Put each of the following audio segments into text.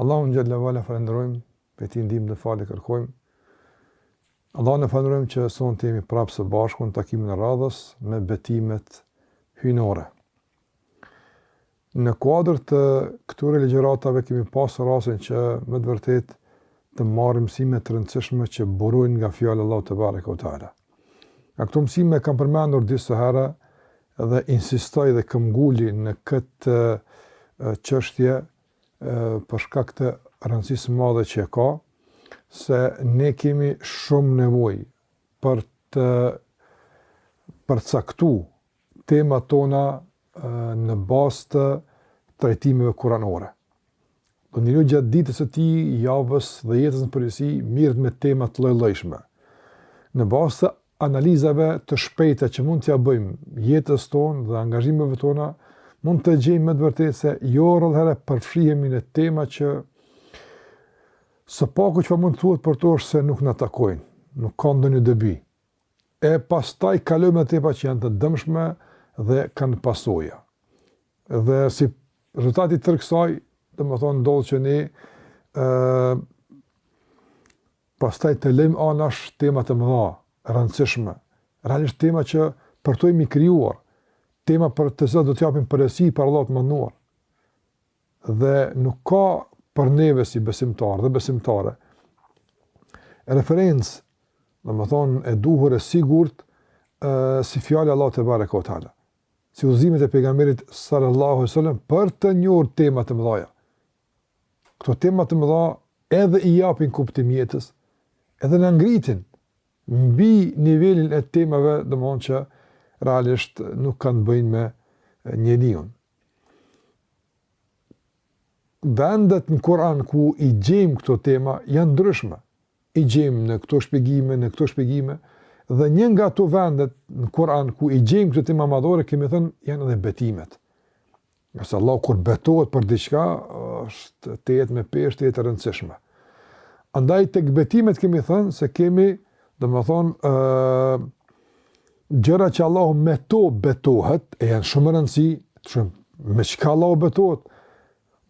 Allahun xhel-le ve ala falënderojmë, prej tij ndihmë dhe falje kërkojmë. Allahun e falënderojmë që sonte jemi prapë së bashku në takimin e radhës me betimet hyjnore. Në kuadër të këtyre ligjëratave kemi pasur rastin që me të vërtetë të marrim mësime të rëndësishme që burojnë nga fjala e Allahut tebareke ve teala. Nga këto mësime kam përmendur disa herë dhe insistoj dhe këmbënguli në këtë çështje për shkak të rëndësisë së madhe që e ka, se ne kemi shumë nevojë për të përcaktu tema tona në bazë të trajtimeve kuranore. Çdo njeri gjatë ditës së tij, javës dhe jetës në përgjithësi, mirret me tema të llojllojshme. Në bazë të analizave të shpejta që mund t'ia bëjmë jetës tonë dhe angazhimeve tona, mund të gjejmë me të vërtetë se jo rrallëherë përfshihemi në tema që së paku që mund të thuhet për to është se nuk na takojnë, nuk ka ndonjë dobi. E pastaj kalojmë në tema që janë të dëmshme dhe kanë pasoja. Dhe si rezultat i tërë kësaj, domethënë ndodh që ne ë Pastaj të lëmë anash tema të mëdha, të rëndësishme, realisht tema që për to jemi krijuar, tema për të cilat do të japim përgjegjësi para Allahut të Madhëruar. Dhe nuk ka për neve si besimtar dhe besimtare referencë, domethënë e duhur e sigurt si fjala e Allahut tebareke ve teala si udhëzimet e pejgamberit sallallahu alaihi wasallam për të njohur tema të mëdha. Këto tema të mëdha edhe i japin kuptim jetës, edhe na ngritin mbi nivelin e temave, domethënë që realisht nuk kanë të bëjnë me njeriun. Vendet në Kur'an ku i gjejmë këto tema janë të ndryshme. I gjejmë në këto shpjegime, në këto shpjegime dhe një nga ato vende në Kur'an ku i gjejmë këto tema madhore, kemi thënë janë edhe betimet. Ngase Allahu kur betohet për diçka, është të jetë me peshë, të jetë e rëndësishme. Andaj tek betimet kemi thënë se kemi, domethënë, gjëra që Allahu me to betohet, e janë shumë me rëndësi, me çka Allahu betohet,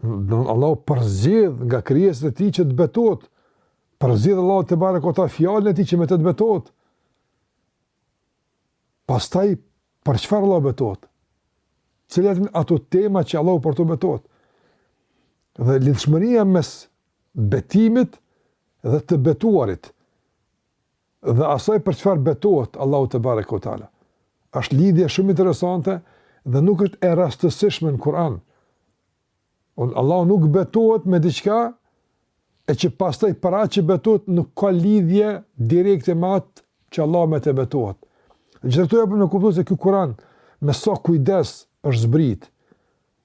dhe Allahu përzgjedh nga krijesat e tij që të betohet, përzgjedh Allahu tebareke ve teala fjalën e tij që me të të betohet. Pastaj Për çfarë Allahu betohet? Cilat janë ato tema që Allahu për to betohet? Dhe lidhshmëria mes betimit dhe të betuarit dhe asaj për çfarë betohet Allahu tebareke ve teala. Është lidhje shumë interesante dhe nuk është e rastësishme në Kur'an. Unë Allahu nuk betohet me diçka e që pastaj për atë që betohet nuk ka lidhje direkte me atë që Allahu me të betohet. Gjithë të jep me kuptu se ky Kuran me sa kujdes është zbrit.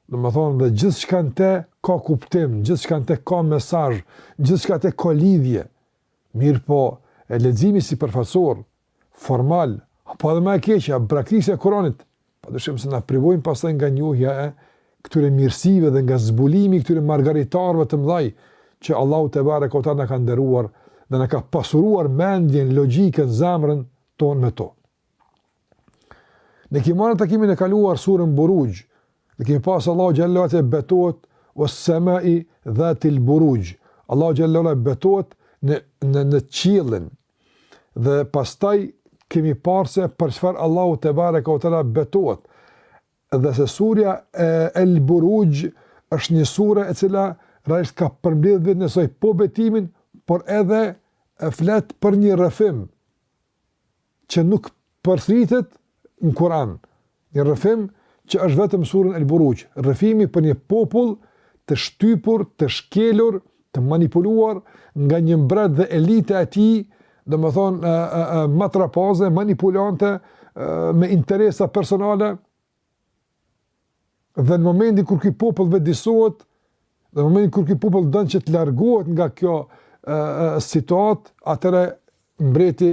Domethënë dhe gjithçka në te ka kuptim, gjithçka në te ka mesazh, gjithçka në te ka lidhje. Mirëpo, e leximi sipërfaqësor, formal, apo edhe më e keqja, braktisja e Kuranit, pa dyshim se na privojnë pastaj nga njohja e këtyre mirësive dhe nga zbulimi i këtyre margaritarve të mëdhenj, që Allahu tebareke ue teala na ka nderuar dhe na ka pasuruar mendjen, logjikën, zemrën tonë me to. Ne kemi marrë takimin e kaluar surën Buruxh, dhe kemi parë Allahu xhelalehu te betohet ues-semai dhatil buruxh. Allahu xhelalehu te betohet në, në, në qiellin, Dhe pastaj kemi parë se për çfarë Allahu tebareke ue teala betohet. Dhe se surja El Buruxh është një sure e cila realisht ka përmbledh vetë nësoj po betimin, por edhe flet për një rrëfim që nuk Përsëritet në Kur'an një rrëfim që është vetëm surën El Buruxh, rrëfimi për një popull të shtypur, të shkelur, të manipuluar nga një mbret dhe elita e tij, domethënë matrapaze, manipulante me interesa personale, Dhe në momentin kur ky popull vetëdijesohet, në momentin kur ky popull don që të largohet nga kjo situatë, atëherë mbreti,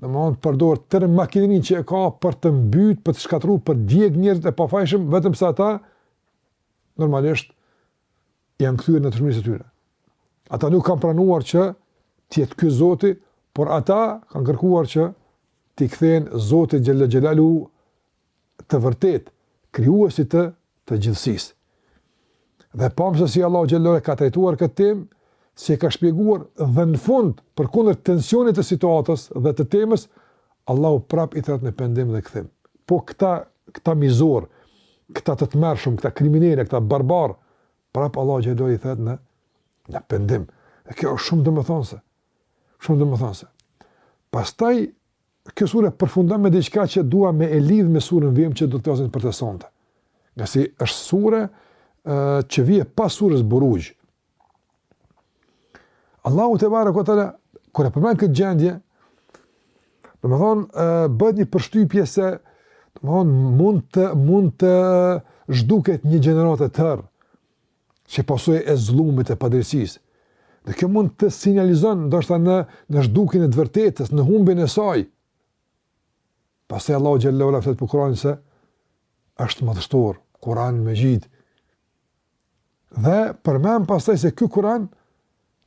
në momentin përdor tërë makinerinë që e ka për të mbyt, për të shkatërruar, për t'djeg njerëzit e pafajshëm, vetëm se ata normalisht janë kthyer në tërmërisë e tyre. Ata nuk kanë pranuar që të jetë ky Zoti, por ata kanë kërkuar që t'i kthehen Zotit xhele xhelaluhu të vërtetë, Krijuesit të gjithësisë. Dhe pamë se si Allahu xhelalehu e ka trajtuar këtë temë, si e ka shpjeguar dhe në fund përkundër tensionit të situatës dhe të temës, Allahu prap i thërret në pendim dhe kthim. Po këta këta mizor, këta të tmerrshëm, këta kriminela, këta barbar, prap Allahu xhelalehu i thërret në në pendim. E kjo është shumë domethënëse. Shumë domethënëse. Pastaj Kjo sure përfundon me diçka që dua me e lidh me surën vijim që do të flasim për të sonte. Ngase është sure që vjen pas surës Buruxh. Allahu tebareke ue teala, kur e përmend këtë gjendje, domethënë, bëhet një përshtypje se domethënë, mund të, mund të zhduket një gjeneratë e tërë, si pasojë e zullumit e padrejtësisë. Dhe kjo mund të sinjalizon ndoshta në, në zhdukjen e të vërtetës, në humbjen e saj. Pastaj Allahu xhelle ue ala flet për Kur'anin se është madhështor, Kur'an Mexhid. Dhe përmend pastaj se ky Kur'an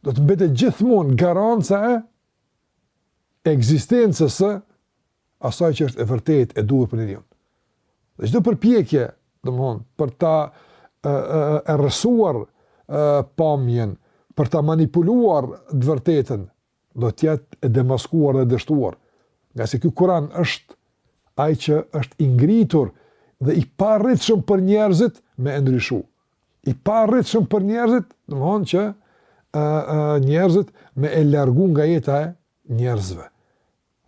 do të mbetet gjithmonë garanca e ekzistencës së asaj që është e vërtetë e duhur për njeriu. Dhe çdo përpjekje, domthon, për ta errësuar pamjen, për ta manipuluar të vërtetën, do të jetë e demaskuar dhe dështuar. Ngase ky Kur'an është ai që është i ngritur dhe i paarritshëm për njerëzit me e ndryshu. I paarritshëm për njerëzit, domthon që ë njerëzit me e largu nga jeta e njerëzve.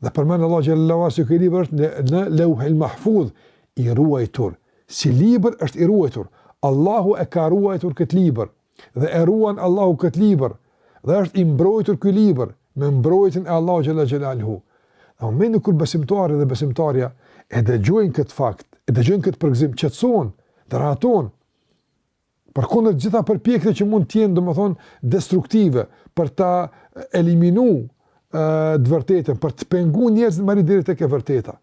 Dhe përmend Allahu xhelle ue ala se ky libër është në, në Lauhul Mahfuz i ruajtur. Si libër është i ruajtur. Allahu e ka ruajtur këtë libër dhe e ruan Allahu këtë libër dhe është i mbrojtur ky libër me mbrojtjen e Allahut xhelle xhelaluhu. Në momentin kur besimtari dhe besimtarja e dëgjojnë këtë fakt, e dëgjojnë këtë përgzim, qetësohen, rahatohen. Përkundër të gjitha përpjekjeve që mund të jenë domethënë destruktive për ta eliminuar të vërtetën, për të penguar njerëzit me ardh deri tek e vërteta.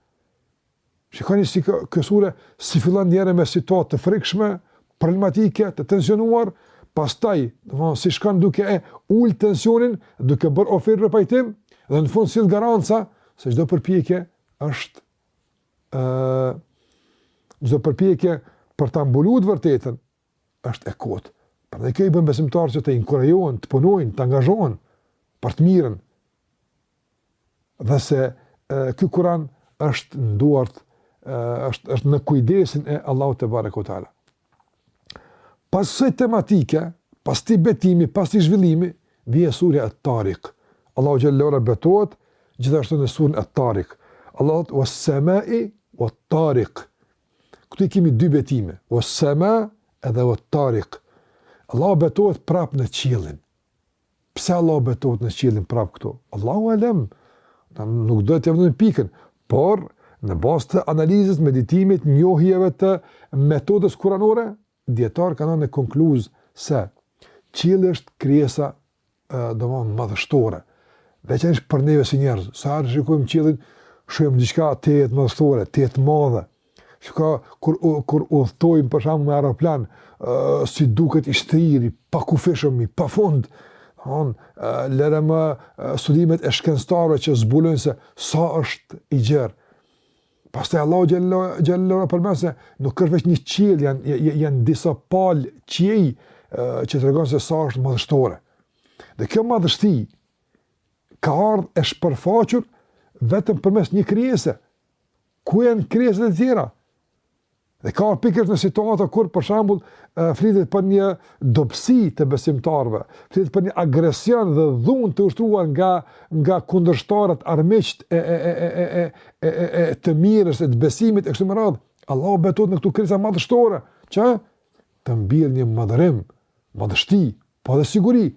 Shikoni si kjo sure si fillon njëherë me situatë të frikshme, problematike, të tensionuar, pastaj, domethënë si shkon duke e ul tensionin, duke bërë ofertë për pajtim dhe në fund sjell garanca se çdo përpjekje është çdo përpjekje për ta mbuluar të vërtetën është e kotë. Prandaj kjo i bën besimtarët që të inkurajohen, të punojnë, të angazhohen për të mirën. Dhe se ky Kur'an është në duart, është është në kujdesin e Allahut tebareke ue teala. Pas kësaj tematike, pas këtij betimi, pas këtij zhvillimi, vjen surja At-Tariq. Allahu xhelle ue ala betohet gjithashtu në surën At-Tariq. Allahu thotë was-sama'i wat-tariq. Këtu i kemi dy betime, was-sama' edhe wat-tariq. Allahu betohet prapë në qiellin. Pse Allahu betohet në qiellin prap këtu? Allahu alem. Ne nuk do t'ia vëmë pikën, por në bazë të analizës, meditimit, njohjeve të metodës kuranore, dijetarët kanë konkluzu se qielli është krijesa domethënë madhështore. Veçanërisht për neve si njerëz, sa herë shikojmë qiellin, shohim diçka tejet madhështore, tejet të madhe, Shiko, kur, kur udhëtojmë për shembull me aeroplan, uh, si duket i shtrirë, i pakufishëm, i pafund, uh, lëre më uh, studimet e shkencëtarëve që zbulojnë se sa është i gjerë. Pastaj Allah xhelle përmend se nuk është veç një qiell, janë, janë disa palë qiej uh, që tregon se sa është madhështore. Dhe kjo madhështi ka ardh e shpërfaqër vetëm përmes një krijese, Ku janë krijesat e tjera? Dhe ka pikërisht në situata kur për shembull flitet për një dobësi të besimtarëve, flitet për një agresion dhe dhunë të ushtruar nga nga kundërshtarët armiqt e e e e e e e e e të mirës e të besimit e kështu me radhë. Allahu betohet në këto krijesa madhështore, që të mbjellë një madhërim, madhështi, po dhe siguri,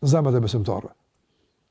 në zemrat e besimtarëve.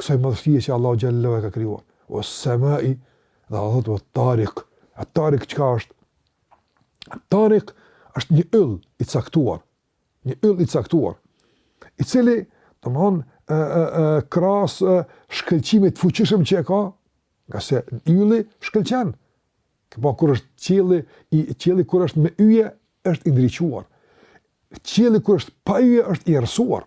kësaj madhështie që Allahu xhelle e ka krijuar. Ve semai, dhe Allah thotë ve tarik. Et-Tarik çka është? Et-Tarik është një yll i caktuar, një yll i caktuar, i cili domthon ë ë ë krahas shkëlqimit të fuqishëm që e ka, ngase ylli shkëlqen. Keni pa kur është qielli, i qielli kur është me yje është i ndriçuar. Qielli kur është pa yje është i errësuar.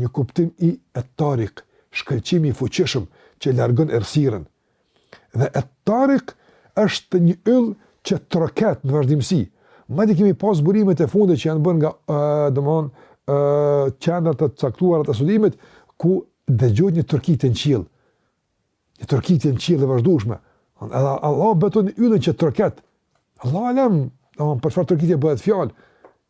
Një kuptim i At-Tariq, shkëlqimi i fuqishëm që largon errësirën. Dhe At-Tariq është një yll që troket në vazhdimësi. Madje kemi pas zbulimet e fundit që janë bërë nga, domthon, qendra të caktuara të studimit ku dëgjohet një trokitje në qiell. Një trokitje në qiell e vazhdueshme. Edhe Allah betohet në yllin që troket. Allahu alem, domthon për çfarë trokitje bëhet fjalë.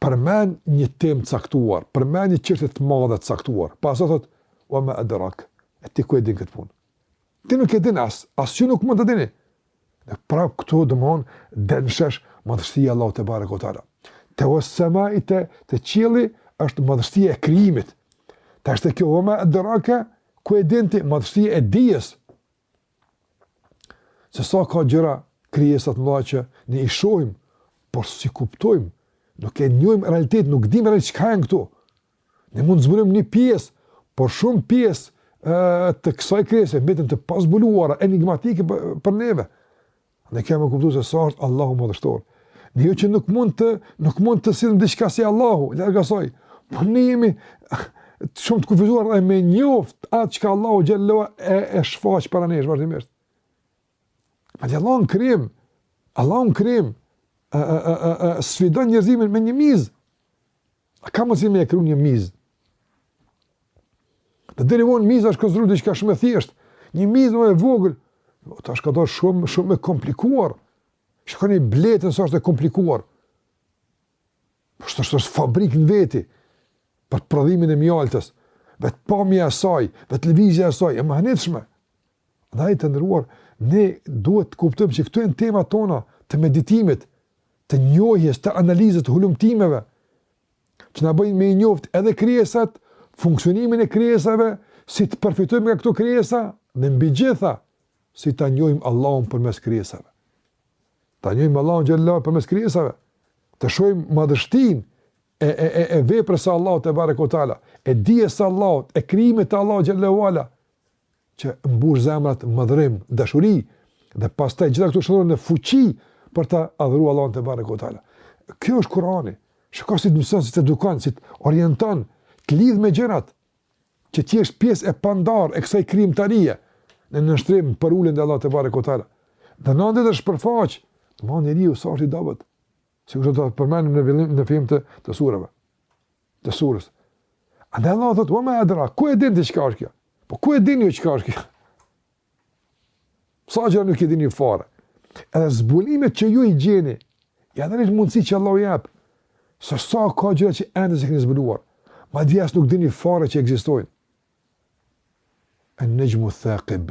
përmend një temë të caktuar, përmend një çështje të madhe të caktuar. Pastaj thotë, "Wa ma adrak?" E ti ku e din këtë punë? Ti nuk e din as, as ju nuk mund të dini. Dhe prap këtu domethënë del në shesh madhështia e Allahut tebareke ve teala. Te wasamai te te qielli është madhështia e krijimit. Tash te kjo wa ma adraka ku e din ti madhështia e dijes. Se sa ka gjëra krijesa të mëdha që ne i shohim, por s'i kuptojmë, nuk e njojmë realitet, nuk dimë realitet çka ka në këto. Ne mund të zbulojmë një pjesë, por shumë pjesë të kësaj krijese, mbeten të pazbuluara, enigmatike për neve. Ne kemi kuptu se sa është Allahu madhështor. Ne jo që nuk mund të nuk mund të sjellim diçka si Allahu, larg asaj. Po ne jemi shumë të kufizuar edhe me njoft atë çka Allahu xhelle e e shfaq para nesh vazhdimisht. Madje Allahu në krijim. Allahu në krijim. Ë ë ë ë sfidon njerëzimin me një mizë. A ka mundësi me e kriju një mizë? Dhe deri vonë miza është konsideru diçka shumë e thjeshtë. Një mizë më e vogël, tash kjo asht shumë, shumë e komplikuar. Shikoni bletën sa është e komplikuar. Po është është fabrikë në veti, për të prodhimin e mjaltës, vetë pamja e saj, vetë lëvizja e saj, e mahnitshme. Ndaj të nderuar, ne duhet të kuptojmë që këto janë temat tona të meditimit, të njohjes, të analizës, të hulumtimeve që na bëjnë me i njoft edhe krijesat, funksionimin e krijesave, si të përfitojmë nga këto krijesa, dhe mbi të gjitha, si ta njohim Allahun përmes krijesave. Ta njohim Allahun xhel-le përmes krijesave, të shohim madhështinë e, e, e, e veprës së Allahut tebareke ue teala, e dijes së Allahut, e krijimit të Allahut xhel-le që mbush zemrat madhërim, dashuri dhe pastaj gjitha këto shndërrohen në fuqi për ta adhuruar Allahun tebareke ue teala. Ky është Kurani. Shiko si të mëson, si të edukon, si të orienton, të lidh me gjërat që të jesh pjesë e pandarë e kësaj krijimtarie në nënshtrim përulje ndaj Allahut tebareke ue teala. Dhe në anën tjetër shpërfaq, tregon njeriu sa është i dobët. Sikur do të përmendim në fillim në fillim të të surave. të surës. Andaj Allahu thotë, ve ma edra, ku e din ti çka është kjo? Po ku e dini ju çka është kjo? Sa gjëra nuk i dini ju fare. Edhe zbulimet që ju i gjeni, janë disa mundësi që Allahu ua jep, se sa ka gjëra që ende s'i keni zbuluar, madje as nuk dini fare që ekzistojnë. En-nexhmu thakib.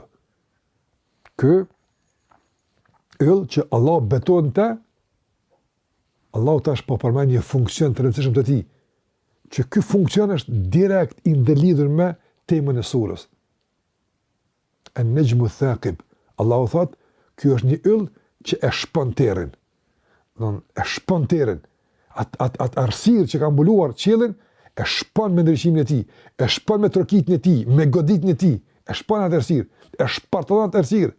Ky yll që Allahu betohet në të, Allahu tash po përmend një funksion të rëndësishëm të tij, që ky funksion është direkt i ndërlidhur me temën e surës. En-nexhmu thakib, Allahu thotë, ky është një yll që e shpon terrin. Domethënë e shpon terrin. At at at errësirë që ka mbuluar qiellin e shpon me ndriçimin e tij, e shpon me trokitjen e tij, me goditjen e tij, e shpon atë errësirë, e shpartallon atë errësirë.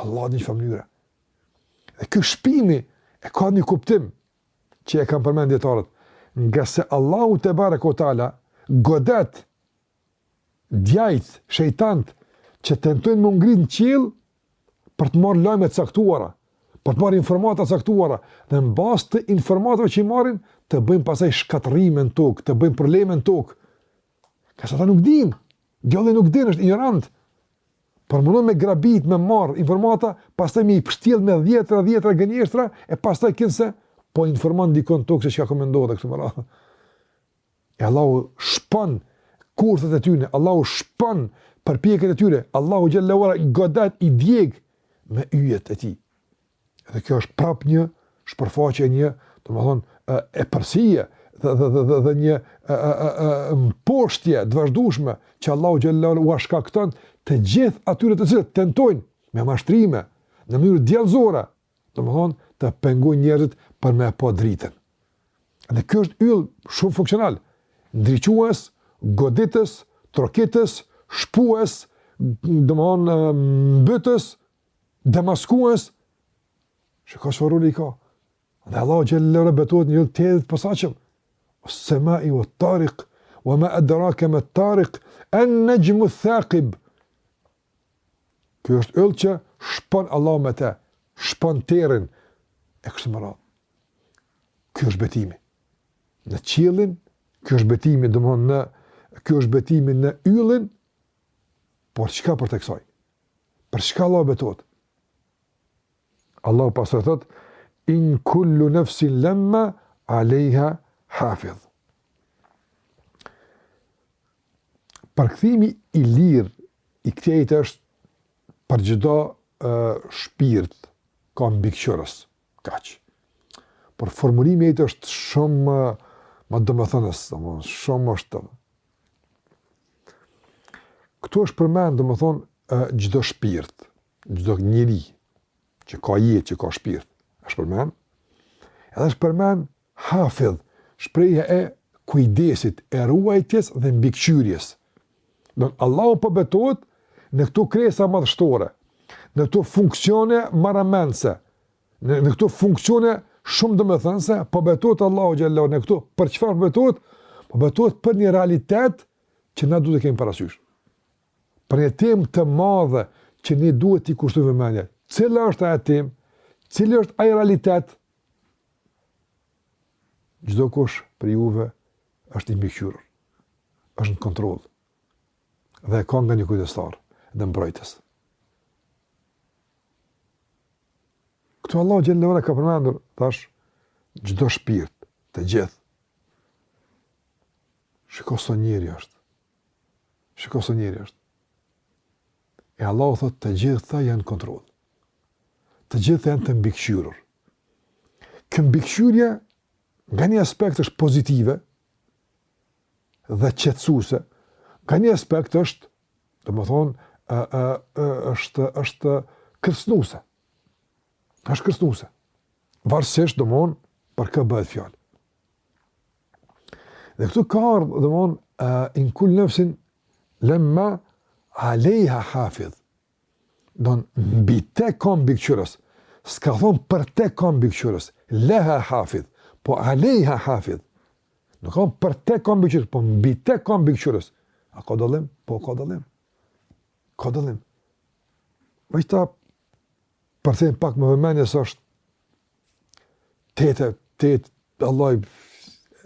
Allah në një farë mënyre. Dhe ky shpimi e ka një kuptim që e kanë përmend dijetarët. Ngase Allahu tebareke ue teala, godet djajtë, shejtanët, që tentojnë me u ngrit në qiell për të marrë lajme të caktuara, për të marrë informata të caktuara, dhe në bazë të informatave që i marrin, të bëjnë pastaj shkatërrime në tokë, të bëjnë probleme në tokë. Ngase ata nuk dinë, djalli nuk din, është injorant. Por mundohet me grabit, me marr informata, pastaj me i pështjell me dhjetëra, dhjetëra gënjeshtra, e pastaj kinse po informon dikon në tokë se çka ka me ndodh dhe kështu me radhë. E Allahu shpon kurthet e tyne, Allahu shpon përpjekjet e tyre, Allahu xhel-le ue ala i godet i djeg me yjet e ti. Dhe kjo është prap një shpërfaqje një, domethonë, e përsie dhe, dhe, dhe, dhe, dhe një e, e, e, e, mposhtje të vazhdueshme që Allahu xhelle ua shkakton të gjithë atyre të cilët tentojnë me mashtrime në mënyrë djallëzore, domethonë, të pengojnë njerëzit për me pa dritën. Dhe kjo është yll shumë funksional. Ndriçues, goditës, trokitës, shpues, domethonë mbytës, demaskues, çka s'farë roli ka. Dhe Allah xhelle betohet në të dhe pasi tha. Ves-semai vet-tarik, ve ma edrake met-tarik, en-nexhmu thakib. Ky është yll që shpon Allah me te, shpon terrin, e kështu me radhë. Ky është betimi. Në qiellin, ky është betimi, domethonë në, ky është betimi në yllin, por çka përtej kësaj? Për çka Allah betohet? Allahu pastaj thotë in kullu nafsin lamma alejha hafidh. Përkthimi i lirë i këtij ajeti është për çdo shpirt ka mbikëqyrës, Kaq. Por formulimi i tij është shumë më domethënës, domethënë shumë është. Këtu është përmend domethënë çdo shpirt, çdo njeri që ka jetë, që ka shpirt, është përmend. Edhe është përmend Hafidh, shprehja e kujdesit, e ruajtjes dhe mbikëqyrjes. Domethonë Allahu po betohet në këto krijesa madhështore, në këto funksione marramendëse, në, në këto funksione shumë domethënëse, po betohet Allahu xhelle në këto. Për çfarë po betohet? Po betohet për një realitet që na duhet të kemi parasysh. Për një temë të madhe që ne duhet t'i kushtojmë vëmendje. Cila është ajo temë? Cili është ai realitet? Çdo kush prej juve është i mbikëqyrur. Është në kontroll. Dhe ka nga një kujdestar dhe mbrojtës. Këtu Allah xhelle ka përmendur, thashë, çdo shpirt të gjithë. Shiko sa njeri është, Shiko sa njeri është. E Allahu thotë të gjithë ata janë në kontroll. Të gjithë ata janë të mbikëqyrur. Kjo mbikëqyrja nga një aspekt është pozitive dhe qetësuese, nga një aspekt është, domethonë, e, e, e, është, është kërcënuese. është kërcënuese. Varësisht, domethonë, për kë bëhet fjalë. Dhe këtu ka ardhë, domethon, uh, in kull nëfsin, lemma alejha hafidh. Domethon, mbi te ka mbikqyrës. S'ka thonë për te ka mbikqyrës. Leha hafidh. Po alejha hafidh. Nuk ka thonë për te ka mbikqyrës, po mbi te ka mbikqyrës. A ka dallim? Po ka dallim. Ka dallim. Ta përcjellim pak me vëmendje se është Tete, tete, vallahi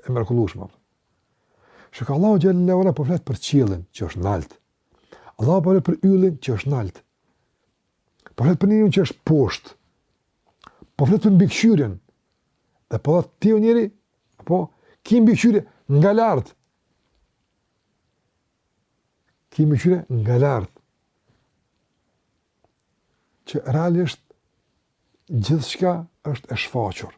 e mrekullushme. Shiko Allahu xhelle ue ala, po flet për qiellin që është naltë. Allahu po flet për yllin që është naltë. Po flet për njerin që është poshtë. Po flet për mbikëqyrjen. Dhe po dhe ti o njeri, apo, ki mbikëqyrje nga lart. Ki mbikëqyrje nga lart. Që realisht gjithçka është e shfaqur.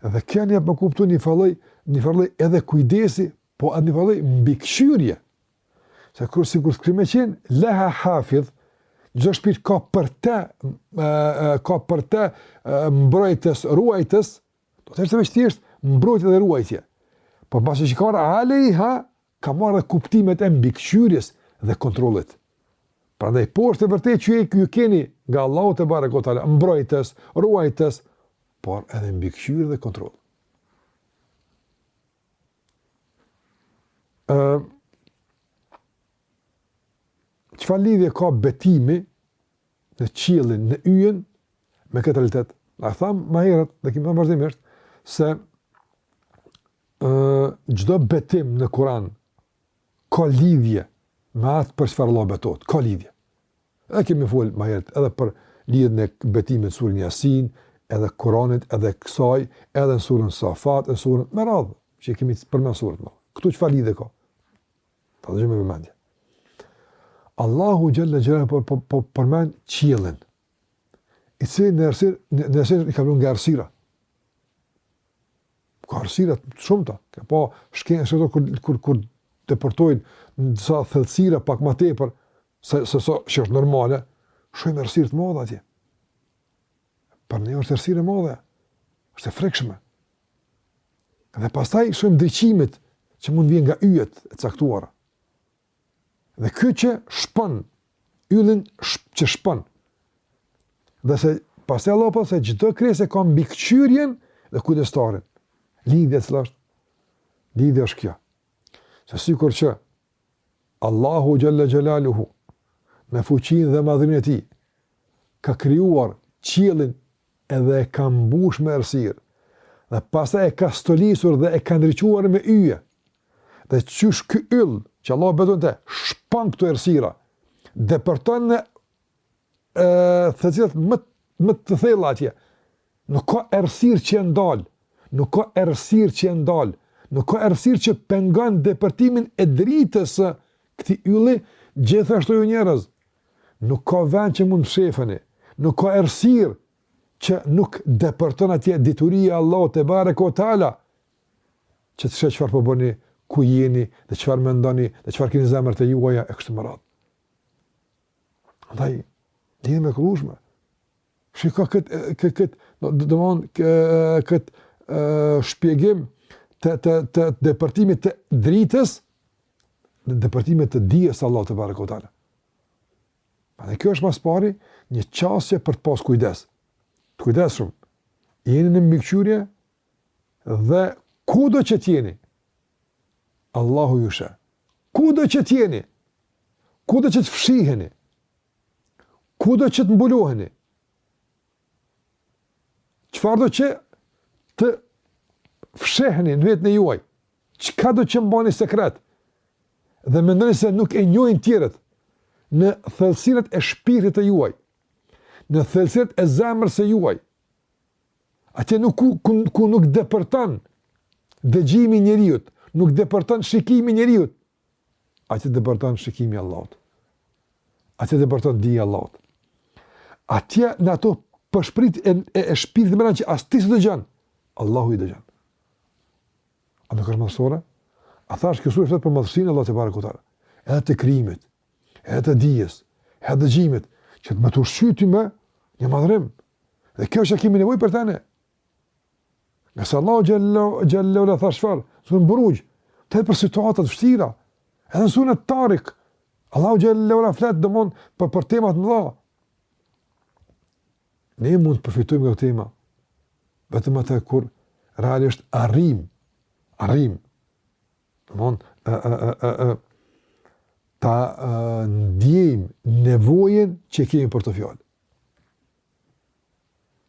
Dhe kjo ne jep me kuptu një farë lloj, një farë lloj edhe kujdesi, po edhe një farë lloj mbikëqyrje. Se sikur, sikur t'kish me qenë, leha hafidh, çdo shpirt ka për te, ka për te mbrojtës, ruajtës, do t'ishte thjesht mbrojtje dhe ruajtje. Po masi që ka ardh alejha, Ka marrë dhe kuptimet e mbikëqyrjes dhe kontrollit. Prandaj po është e vërtetë që ju keni nga Allahu tebareke ue teala mbrojtës, ruajtës, por edhe mbikëqyrje dhe kontroll. Ëh Çfarë lidhje ka betimi në qiellin, në yjet, me këtë realitet? Ne e thamë, ma herët, dhe kemi thanë vazhdimisht, se Ë çdo betim në Kur'an ka lidhje me atë për çfarë Allah betohet, ka lidhje. Edhe kemi fol më herët edhe për lidhjen e betimit në suren Jasin, edhe Kur'anit, edhe kësaj, edhe në suren Safat, në suren me radhë, që kemi përmend suren. Po. Këtu çfarë lidhje ka? Ta dëgjojmë me vëmendje. Allahu xhelle ue ala po po, po përmend qiellin. I cili në errësirë, në errësirë i ka vënë nga errësira. Ka errësira të shumta, ke pa shkencë këto kur, kur, kur depërtojnë në disa thellësira pak ma tepër, se, se so, që është normale, shohim errësirë të madhe atje. Për ne është errësirë e madhe, është e frikshme. Dhe pastaj shohim ndriçimet që mund vjen nga yjet e caktuara. Dhe ky që shpon, yllin shp, që shpon. Dhe se pastaj Allahu përse çdo krijesë ka mbikëqyrjen dhe kujdestarin. Lidhja cila është? Lidhja është kjo. Se sikur që Allahu Xhelle Xhelaluhu me fuqinë dhe madhërinë e tij ka krijuar qiellin edhe e ka mbush me errësirë dhe pastaj e ka stolisur dhe e ka ndriçuar me yje Dhe qysh ky yll, që Allahu betohet në të, shpon këto errësira, depërton në ë thellësirat më më të thella atje. Nuk ka errësirë që e ndal, nuk ka errësirë që e ndal, nuk ka errësirë që pengon depërtimin e dritës së këtij ylli, gjithashtu ju njerëz. Nuk ka vend që mund të shefeni, nuk ka errësirë që nuk depërton atje dituria e Allahut tebareke ue teala që të sheh çfarë po bëni, ku jeni, dhe çfarë mendoni, dhe çfarë keni zemrat e juaja, e kështu me radhë. Andaj, të jeni më të kujdesshëm. Shiko këtë, këtë, këtë, domethënë, këtë shpjegim të, të, të, të depërtimit të dritës, dhe depërtimit të dijes së Allahut tebareke ue teala. Dhe kjo është më së pari, një qasje për të pas kujdes. Të kujdesshëm. Jeni në mbikëqyrje, Dhe kudo që t'jeni, Allahu ju sheh. Kudo që t'jeni, kudo që të fshiheni, kudo që të mbuloheni, çfarëdo që të fshehni në veten e juaj, çkado që mbani sekret dhe mendoni se nuk e njojnë tjerët në thellësirat e shpirtit të juaj, në thellësirat e zemrës së juaj, Atje nuk ku, ku, ku nuk depërton dëgjimi i njeriut, nuk depërton shikimi i njeriut. Atje depërton shikimi i Allahut. Atje depërton dija e Allahut. Atje në ato pëshpëritjet e, e, e shpirtit mrena që as ti s'dëgjon. Allahu i dëgjon. A nuk është madhështore? A thash kjo sure flet për madhësinë e Allahut tebareke ue teala. Edhe të krijimit, edhe të dijes, edhe të dëgjimit, që me të ushqy ty me një madhërim, Dhe kjo që kemi nevojë për të ne. Ngase Allah xhelle xhelaluhu thashë çfarë, në suren Buruxh, të e për situatat e vështira, edhe në suren Tarik, Allahu xhelle xhelaluhu flet domethënë për, për temat e mëdha. Ne mund të përfitojmë nga tema, vetëm atëherë kur realisht arrim, arrim, domethënë, e, e, e, e, e, ta ndjejmë nevojën që kemi për ato fjalë.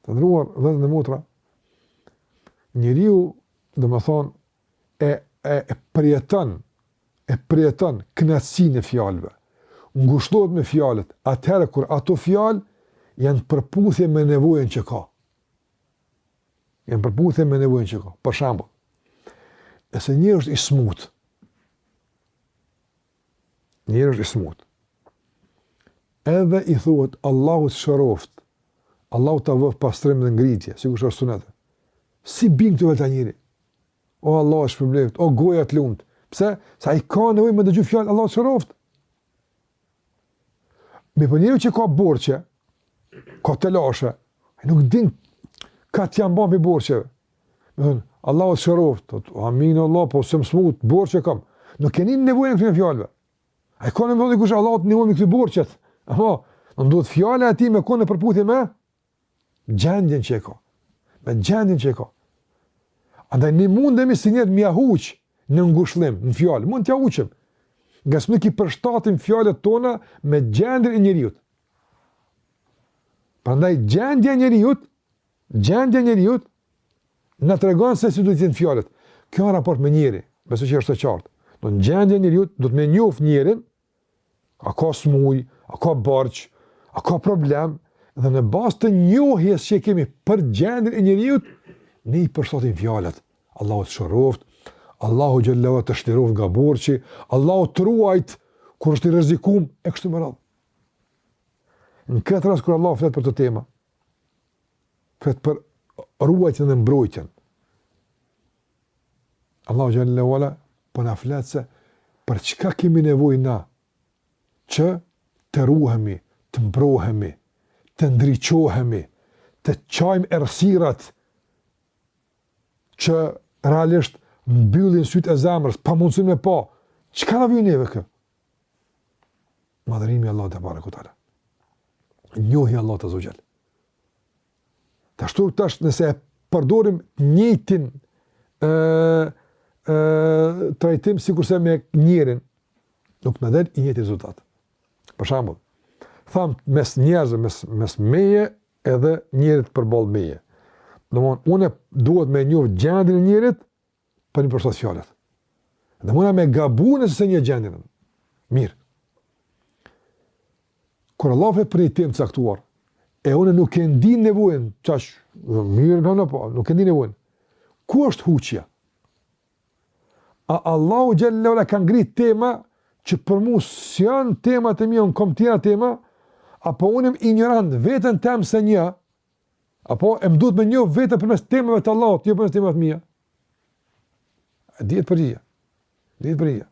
Të nderuar, vëllezër dhe motra, njeriu, domethonë, e, e, e përjeton, e përjeton knaqësinë e fjalëve, ngushllohet me fjalët, atëherë kur ato fjalë janë n'përputhje me nevojën që ka. Janë n'përputhje me nevojën që ka. Për shembull, nëse njeri është i smut, Njeri është i smutë. Edhe i thuhet Allahu të shëroftë, Allahu ta bëftë pastrim dhe ngritje, sikur se është suneti. Si bin te ky lloj njeri? O Allah t'shpërbleftë, o goja të lumtë. Pse? Se ai ka nevojë me dëgju fjalën Allahu të shëroftë. Mirëpo po njeriu që ka borxhe, ka telashe, nuk din ka t'ia mban prej borxheve. Domthon, Allahu të shëroftë, thot, amin Allah, po s'jam smut, borxhe kam. Nuk ka ai nevojën e këtyre fjalëve. Ai ka nevojë t'i thush Allahu të ndihmoftë me këto borxhet. Apo, do duhet fjala e tij me konë n'përputhje me gjendjen që ka. Me gjendjen që ka. Andaj ne mundemi si njerëz m'ia huq në ngushlim, në fjalë, mund t'ja huqim. Ngase nuk i përshtatim fjalët tona me gjendjen e njeriut. Prandaj, gjendja e njeriut Gjendja e njeriut na tregon se si duhet të jenë fjalët. Kjo në raport me njerin, besoj që është e qartë. Domethonë gjendja e njeriut, duhet me njoh njerin, a ka smujë, a ka borxh, a ka problem, dhe në bazë të njohjes që e kemi për gjendjen e njeriut, ne i përshtatim fjalët. Allahu të shëroftë, Allahu xhelle ve ala të çliroftë nga borxhi, Allahu të ruajtë, kur është i rrezikum, e kështu me radhë. Në këtë rast, kur Allahu flet për këto tema, Flet për ruajtjen dhe mbrojtjen. Allahu xhelle ve ala po na flet se për çka kemi nevojë na që të ruhemi, të mbrohemi, të ndriçohemi, të çajmë errësirat që realisht mbyllin sytë e zemrës, pamundësojnë me pa, çka na vyn neve ko? Madhërimi i Allahut tebareke ve teala. Njohja e Allahut azze ve xhel. Tashti, tash nëse e përdorim njëjtin e, e, trajtim sikurse me njerin, nuk na del i njëjti rezultat. Për shembull, thamë mes njerëzve, mes, mes meje edhe njerit përballë meje. Domethonë, unë duhet me njoh gjendjen e njerit, Po i përshtat fjalët. Dhe muna me gabu nëse s'e njoh gjendjen. Mirë. Kur Allahu flet për një temë të caktuar, e unë nuk e ndi nevojën, qash, mirë nga në po, nuk e ndi nevojën. Ku është huqja? A Allahu xhelle ue ala ka ngritë tema që për mu s'janë tema të mija, unë kom tjera tema, apo unë jam ignorant, veten teme s'e njoh, Apo e më duhet me njohë veten përmes temave të Allahut, e jo përmes temave të mija? E dihet përgjigja. Dihet përgjigja.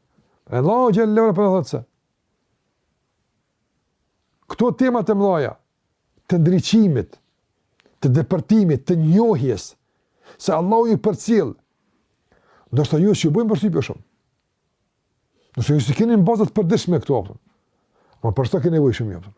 E Allahu xhelle ue ala po na thotë se. Këto tema të mëdhaja, të ndriçimit, të depërtimit, të njohjes, se Allahu ju përcjell, ndoshta ju s'ju bojnë përshtypje shumë. Ndoshta ju s'i keni në bazat e përditshme këto, apëtëm. Ama për këto keni nevojë shumë, apëtëm.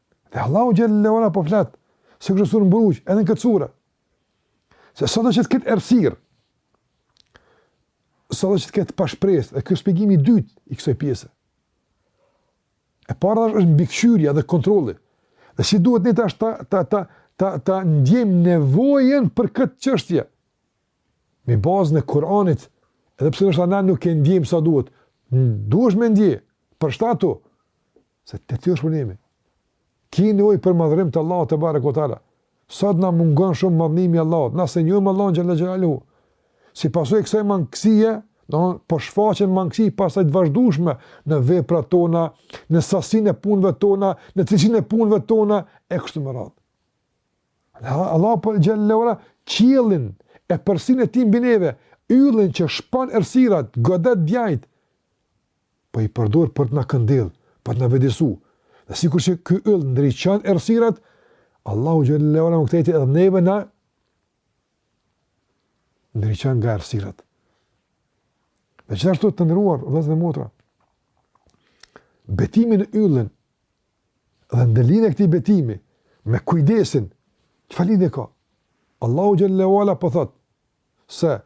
Dhe Allahu xhelle ue ala po flet sikurse në suren Buruxh, edhe në këtë sure. Se sado që të ketë errësirë, sado që të ketë pashpresë, dhe ky është shpjegimi i dytë i kësaj pjese. E para është mbikëqyrja dhe kontrolli. Dhe si duhet ne tash ta, ta, ta, ta, ta ndjejmë nevojën për këtë çështje. Mbi bazën e Kuranit, edhe pse ndoshta na nuk e ndjejmë sa duhet, duhesh me ndje, përshtatu, Se aty është shpëtimi. Ki nevojë për madhërim të Allahut tebareke ue teala. Sot na mungon shumë madhënimi i Allahut, na s'e njojmë Allahun xhelle xhelaluhu. Si pasojë e kësaj mangësie, te ne po shfaqen mangësi pastaj të vazhdushme në veprat tona, në sasinë e punëve tona, në cilësinë e punëve tona, e kështu me radhë. Allahu pra xhelle ue ala, qiellin, epërsinë e tij mbi neve, yllin që shpan errësirat, godet djajt, po i përdor për të na këndell, për të na vetëdijesu. Dhe sikur që ky yll ndriçon errësirat, Allahu xhelle ue ala mundet edhe neve na ndriçon nga errësirat. Dhe gjithashtu të nderuar vëllezër dhe motra, betimi në yllin dhe ndërlidhjen e këtij betimi me kujdesin, çfarë lidhje ka? Allahu xhelle ue ala po thotë, se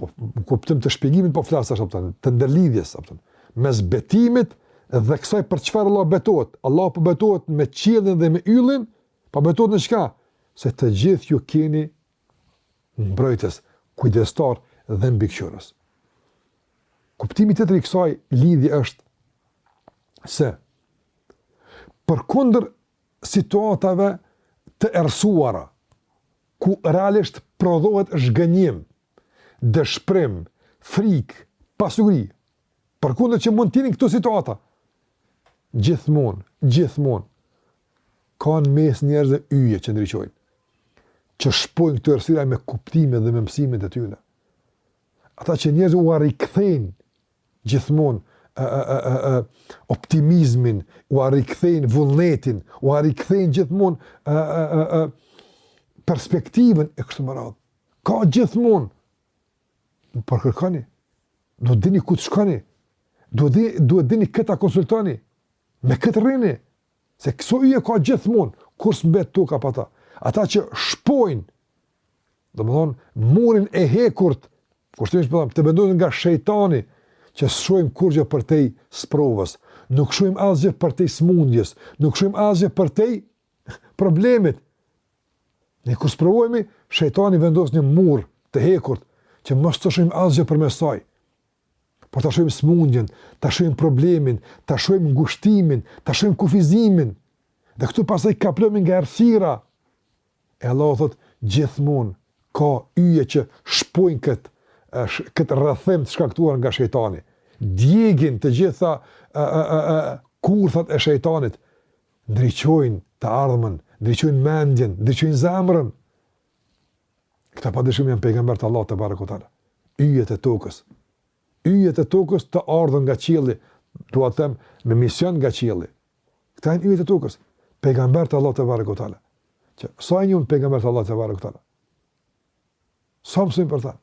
po në kuptim të shpjegimit po flas tash apo të ndërlidhjes apo mes betimit dhe kësaj për çfarë Allahu betohet. Allahu po betohet me qiellin dhe me yllin, po betohet në çka? Se të gjithë ju keni mbrojtës, kujdestarë dhe mbikëqyrës. Kuptimi tjetër i kësaj lidhjeje është se përkundër situatave të errësuara, ku realisht prodhohet zhgënjim, dëshpërim, frikë, pasiguri, përkundër që mund të jenë këto situata, gjithmon, gjithmon, ka në mes njerëzve yje që ndriçojnë, që shpojnë këto errësira me kuptimet dhe me mësimet e tyne. Ata që njerëzve ua rikthejnë gjithmon ë ë ë ë ë optimizmin ua rikthejnë vullnetin ua rikthejnë gjithmon ë ë ë ë perspektivën e kështu me radhë ka gjithmon por kërkani duhet të dini ku të shkoni duhet të dini kë ta konsultoni me kë të rrini Se këso yje ka gjithmonë, kurrë s'mbet toka pa ta. Ata që shpojnë, domethënë, murin e hekurt, kur shtojnë që po të vendosen nga shejtani, që s'shohim kurgjë përtej sprovës, nuk shohim asgjë përtej smundjes, nuk shohim asgjë përtej problemit. Ne kur sprovohemi, shejtani vendos një mur të hekurt, që mos të shohim asgjë përmes saj. por ta shohim smundjen, ta shohim problemin, ta shohim ngushtimin, ta shohim kufizimin. Dhe këtu pastaj kaplohemi nga errësira. E Allahu thot, gjithmon, ka yje që shpojnë këtë, këtë rrethim të shkaktuar nga shejtani. Djegin të gjitha e, e, e, e, kurthat e shejtanit, ndriçojnë të ardhmen, ndriçojnë mendjen, ndriçojnë zemrën. Këta pa dyshim janë pejgamberët e Allahut tebareke ve teala. Yjet e tokës. Yjet e tokës të ardhur nga qielli, dua të them me mision nga qielli. Këta janë yjet e tokës. Pejgamberët e Allahut tebareke ve teala. Që, sa i njohim pejgamberët e Allahut tebareke ve teala? Sa mësojmë për ta?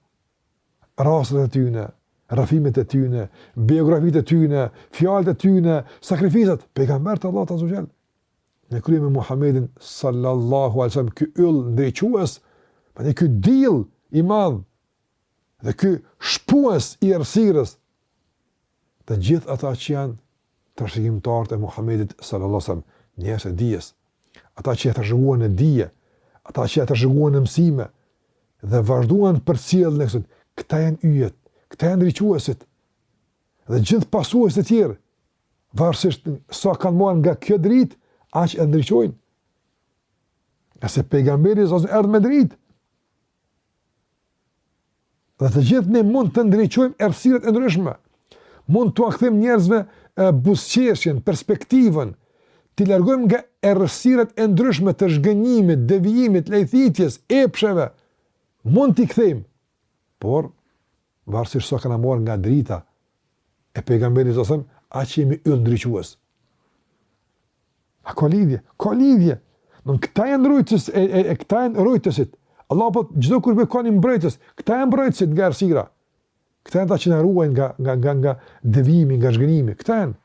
Rastet e tyne, rrëfimet e tyne, biografitë e tyne, fjalët e tyne, sakrificat, pejgamberët e Allahut azze ve xhel. Në krye me Muhammedin sallallahu alaihi wasallam ky yll ndriçues, pa ne ky diell i madh dhe ky shpues i errësirës. Të gjithë ata që janë trashëgimtarë të Muhammedit sallallahu alaihi wasallam, njerëzit e dijes, ata që e trashëguan në dije, ata që e trashëguan në mësime dhe vazhduan përcjelljen e kësaj, këta janë yjet, këta janë ndriçuesit. Dhe gjithë pasuesit e tjerë Varësisht sa kanë marrë nga kjo dritë, aq edhe ndriçojnë. Ngase pejgamberi a.s. erdhi me dritë. Dhe të gjithë ne mund të ndriçojmë errësirat e ndryshme. Mund t'ua kthejmë njerëzve buzëqeshjen, perspektivën, t'i largojmë nga errësirat e ndryshme të zhgënjimit, devijimit, lajthitjes, epsheve. Mund t'i kthejmë. Por, Varësisht sa kena marrë nga drita e Pejgamberit alejhi selam, aq jemi yll ndriçues. A ka lidhje? Ka lidhje. Në këta janë rojtës, e, e, e këta janë rojtësit. Allah po çdo kujt i ka vënë mbrojtës. Këta janë mbrojtësit nga errësira. Këta janë ata që na ruajnë nga nga nga nga devijimi, nga zhgënjimi. Këta janë.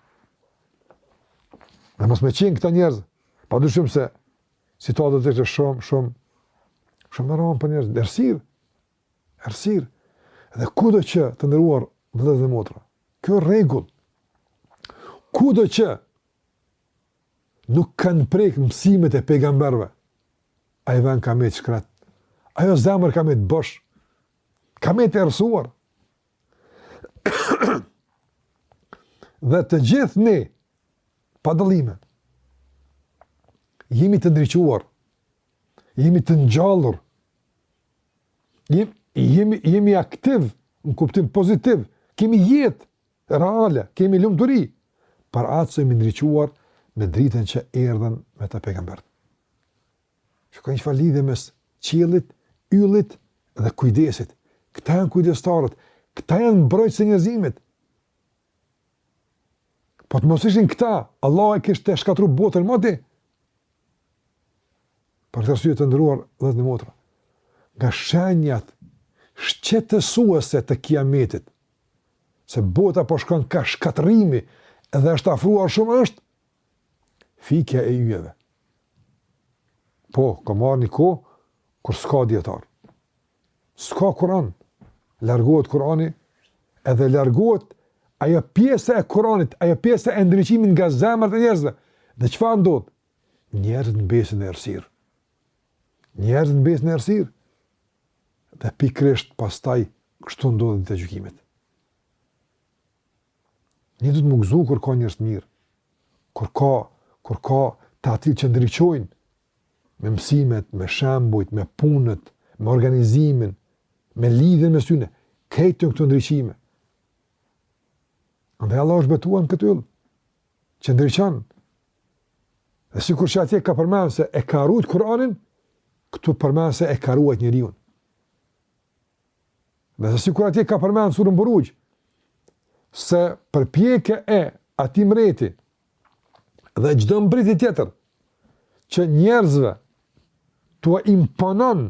Ne mos me qenë këta njerëz, padyshim se situata është shumë, shumë, shumë e rëndë për njerëz, errësirë, Errësirë. Dhe kudo që, të nderuar vëllezër dhe motra, kjo rregull kudo që nuk kanë prek mësimet e pejgamberëve, ai vend ka mbetë shkret, ajo zemër ka mbetë bosh, ka mbetë e errësuar. dhe të gjithë ne, pa dallime, jemi të ndriçuar, jemi të ngjallur, Jem, jemi, jemi aktiv në kuptim pozitiv, kemi jetë reale, kemi lumturi, për atë se jemi ndriçuar me dritën që erdhen me të pejgamberët. Shih, ka njëfarë lidhje mes qiellit, yllit dhe kujdesit. Këta janë kujdestarët, këta janë mbrojtës të njerëzimit. Po të mos ishin këta, Allah e kishte shkatërru botën moti. Për këtë arsye të nderuar vëllezër e motra. Nga shenjat shqetësuese të kiametit, se bota po shkon ka shkatërrimi dhe është afruar shumë është, fikja e yjeve. Po, ka me ardhë një kohë, kur s'ka dijetarë. S'ka Kur'an. Largohet Kur'ani edhe largohet ajo pjesa e Kur'anit, ajo pjesa e ndriçimit nga zemrat e njerëzve. Dhe çfarë ndodh? Njerëzit mbesin në errësirë. Njerëzit mbesin në errësirë. Dhe pikërisht pastaj kështu ndodh dita e gjykimit. Njeri duhet me u gëzu kur ka njerëz të mirë, kur ka, kur ka të atillë që ndriçojnë me mësimet, me shembujt, me punët, me organizimin, me lidhjen mes tyne, krejt janë këto ndriçime. Andaj Allah është betuar në këtë yll, që ndriçon. Dhe sikur që atje ka përmend se e ka rujt Kur'anin, këtu përmend se e ka rujt njeriun. Dhe sikur atje ka përmend suren Buruxh, se përpjekja e atij mreti, dhe çdo mbriti tjetër që njerëzve t'u imponon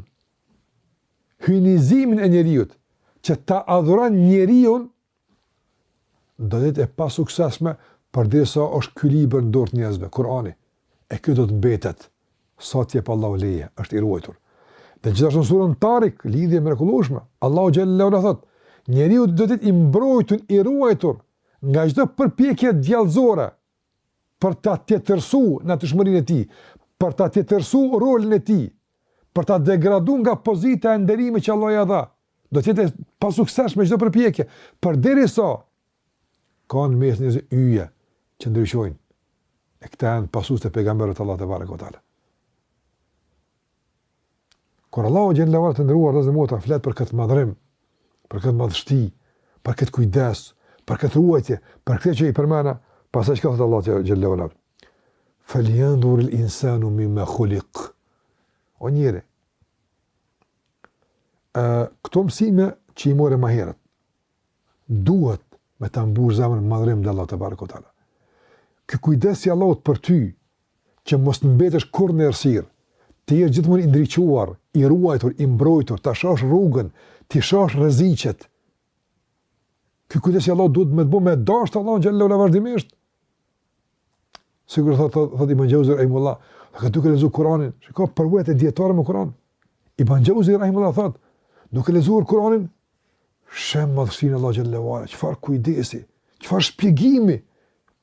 hyjnizimin e njeriut që ta adhurojnë njeriun do të jetë e pasuksesshme përderisa është ky libër në dorë të njerëzve, Kurani. E kjo do të mbetet sa t'jep Allahu leje, është i ruajtur. Dhe gjithashtu në surën Tarik, lidhje e mrekullueshme, Allahu xhel-le ve ala thot, njeriu do të jetë i mbrojtur, i ruajtur Nga çdo përpjekje djallëzore për ta tjetërsu natyrshmërinë e tij, për ta tjetërsu rolin e tij, për ta degradu nga pozita e nderimit që Allahu ia dha, do të jetë e pasuksesshme çdo përpjekje, përderisa ka në mes njerëzve yje që ndriçojnë. E këta janë pasues të pejgamberëve të Allahut tebareke ve teala. Kur Allahu xhel-le ve ala të nderuar vëllezër e motra flet për këtë madhrim, për këtë madhështi, për këtë kujdes, për këtë ruajtje, për këtë që i përmenda, pastaj çka thotë Allahu xhel-le ve ala. Fel jendhuril insanu mimma khulik. O njeri, këto mësime që i more ma herët, duhet me të mbush zemrën madhrim ndaj Allahut tebareke ve teala. Ky kujdes i Allahut për ty, Që mos të mbetesh kurrë në errësirë, të jesh gjithmonë i ndriçuar, i ruajtur, i mbrojtur, ta shohësh rrugën, t'i shohësh rreziqet. Ky kujdes i Allahut duhet me të bëjë me dashtë Allahun xhel-le ve ala vazhdimisht. Sikur thotë thotë Ibn Xheuzi rahimehullah, ka duke lexuar Kur'anin, shiko përvojat e dijetarëve me Kur'an. Ibn Xheuzi rahimehullah thotë, duke lexuar Kur'anin, shoh madhështinë e Allahut xhel-le ve ala, çfarë kujdesi, çfarë shpjegimi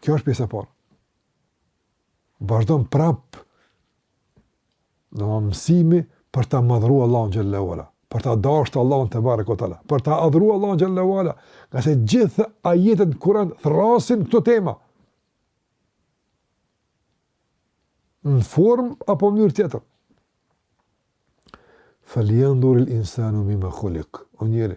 Kjo është pjesa e parë. Vazhdon prapë mësimi për ta madhru Allahun xhel-le ve ala, për ta dashtë Allahun tebareke ve teala, për ta adhru Allahun xhel-le ve ala, ngase gjithë ajetet në Kuran thrrasin këto tema. Në formë apo mënyrë tjetër. Fel jendhuril insanu mimma khulik, o njeri.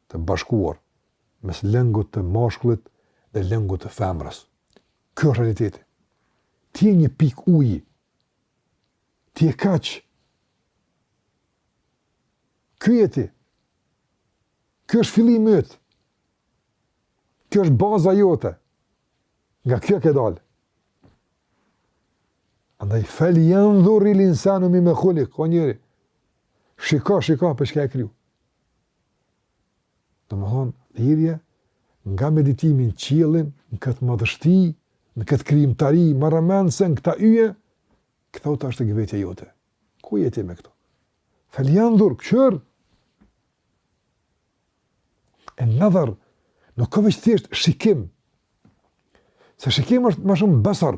të bashkuar mes lëngut të mashkullit dhe lëngut të femrës. Ky është realiteti. Ti je një pikë uji. Ti je kaq. Ky je ti. Ky është fillimi yt. Kjo është baza jote. Nga kjo ke dal. Andaj fel jendhuril insanu mimma khulik, o njeri. Shika, shika, prej çka je kriju. Domethënë, thirrje nga meditimi në qiellin në këtë madhështi, në këtë krijimtari, marramendëse në këta yje, kthehu tash te vetja jote. Ku je ti me këto? Feljendhur, kqyr! E nedhar, nuk o veç thjesht shikim, se shikim është ma shumë besar,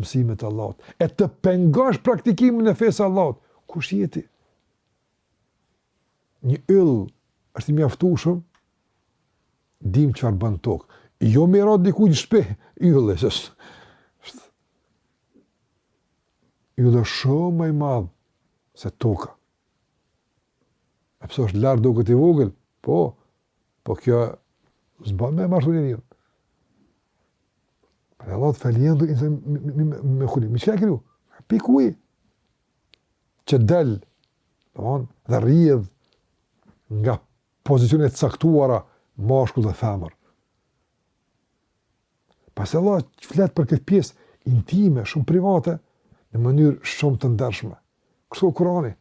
Mësimet e Allahut. E të pengosh praktikimin e fesë së Allahut. Kush je ti? Një yll është i mjaftueshëm. Din çfarë bën në tokë. Jo me ra diku në shtëpi, yll është. Është. Yll është shumë më i madh se toka. E pse është lart duket i vogël? Po, Po kjo s'ban me mashtru njerin. Pra Allahu thotë feljendhuril insanu mimme khulik. Me çka e kriju? Pikë uji. Që del, dhe rrjedh nga pozicione të caktuara mashkull dhe femër. Pasi Allahu flet për këtë pjesë intime, shumë private, në mënyrë shumë të ndershme. Kështu o Kurani,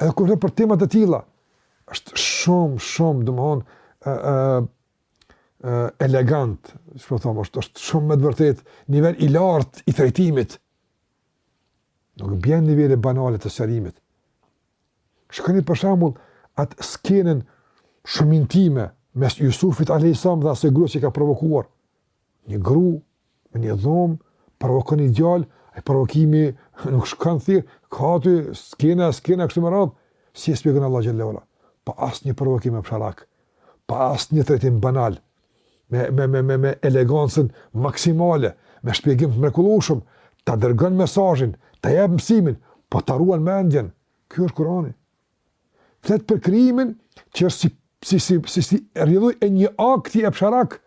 Edhe kur për tema të tilla, është shumë shumë, domthon, ë ë ë elegant, çfarë po thom, është është shumë me të vërtet nivel i lartë i trajtimit. Nuk bjen në nivele banale të sqarimit. Shikoni për shambull atë skenën shumë intime mes Jusufit a.s. dhe asaj gruas që e ka provokuar. Një grua, në një dhomë, provokon një djalë, e provokimi nuk shkanë thirë, ka aty, skena, skena, kështu me radhë, si e shpjegon Allahu xhele ve ala, pa asnjë provokim epsharak, pa asnjë trajtim banal, me, me, me, me, me elegancën maksimale, me shpjegim të mrekullushëm, ta dërgon mesazhin, ta jep mësimin, po ta ruan mendjen. Kjo është Kurani. Flet për krijimin që është si, si, si, si, si rrjedhojë e një akti epsharak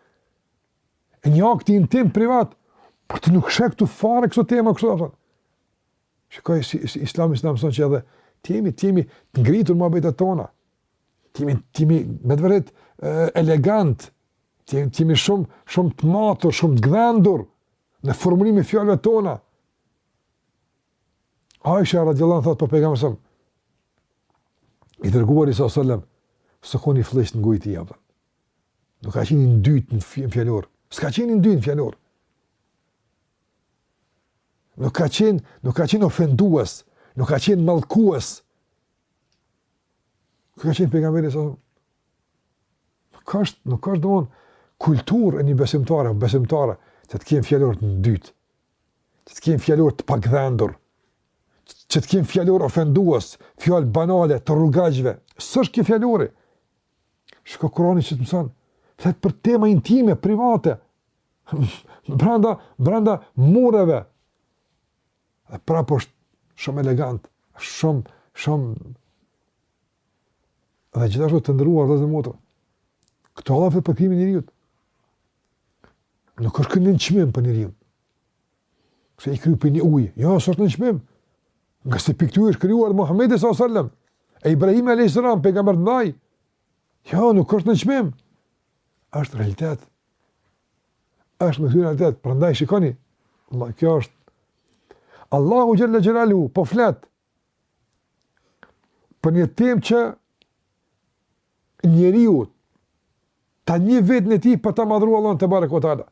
E një akti intim privat, por ti nuk sheh fare këto tema kështu apo. Shiko si, si Islami na mëson që edhe të jemi të jemi të ngritur në muhabetet tona. Të jemi të jemi me të vërtet elegant. Të jemi, të jemi shumë shumë të matur, shumë të gdhendur në formulimin e fjalëve tona. Aisha radhiyallahu anha thotë për pejgamberin i dërguari sallallahu alajhi wasallam, "S'ka kon i flliqt në gojë ti apo." Nuk ka qenë i ndytë në fjalor. S'ka qenë i ndytë në fjalor. Nuk ka qenë, nuk ka qenë ofendues, nuk ka qenë mallkues. Nuk ka qenë pejgamberi s.a.s. Nuk është, nuk është dot kulturë e një besimtari, besimtare, që të kemë fjalor të ndytë, që të kemë fjalor të pagdhendur, që të kemë fjalor ofendues, fjalë banale, të rrugaqve. S'është ky fjalori. Shko Kurani qysh të mëson. Flet për tema intime, private. branda, branda mureve. Dhe prapë është shumë elegant, shumë, shumë... Dhe gjithashtu të nderuar vëllezër e motra. Këtu Allahu flet për krijimin e njeriut. Nuk është ky nënçmim për njeriun. Pse e krijoi prej uji. Jo, s'është nënçmim. Ngase prej këtu është krijuar Muhammedi s.a.s. E Ibrahimi alejhi selam, pejgamberët. Ndaj, jo, nuk është nënçmim, është realitet, është në sy realitet, prandaj shikoni, Allah, kjo është, Allahu xhelle xhelaluhu, po flet, për një temë që njeriu ta njohë veten e tij për ta madhëruar Allahun tebareke ue teala.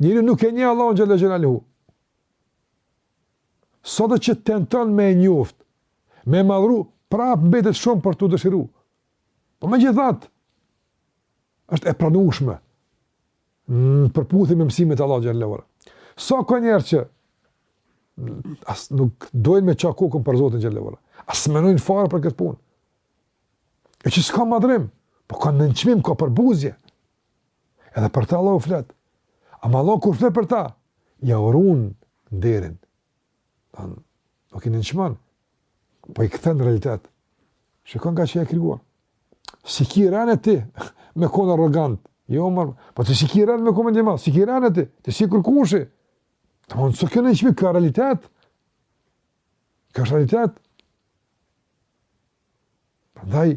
Njeriu nuk e njeh Allahun xhelle xhelaluhu. Sado që tenton me e njoftë, me e madhëru, prapë mbetet shumë për t'u dëshiru. Po megjithatë, është e pranushme në përputhje me mësimet e Allahut xhelle ue ala. Sa ka njerëz që as, nuk dojnë me ça kokën për Zotin xhelle ue ala, as menojnë fare për këtë punë. E që s'ka madhërim, po ka nënçmim, ka përbuzje, Edhe për ta Allahu flet. Ama Allahu kur flet për ta, jau run nderin. Tan, nuk i nënçmon. Po i kthen n'realitet. Shiko nga çka je krijuar. S'e ki renë ti me kon arrogant. Jo, më, po ti s'e ki renë me kon mendjemadh, s'e ki renë ti, ti s'je kurkushi. Domethënë s'o ky nënçmim, ky o realitet. Ky është realitet. Prandaj,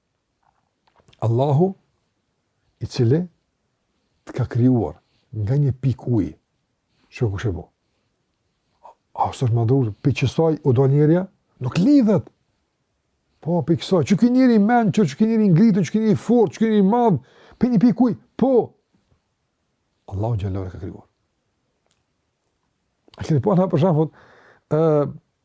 Allahu i cili të ka krijuar nga një pikë uji. Shih kush u bo. A së është madhur, prej kësaj u dol njeri, a, nuk lidhet. Po, prej kësaj, që kënë njeri men, që që kënë njeri ngritën, që kënë njeri fort, që kënë njeri madhë, për një pikë uji, po. Allahu xhelle ue ala e ka krijuar. A keni pa për shembull,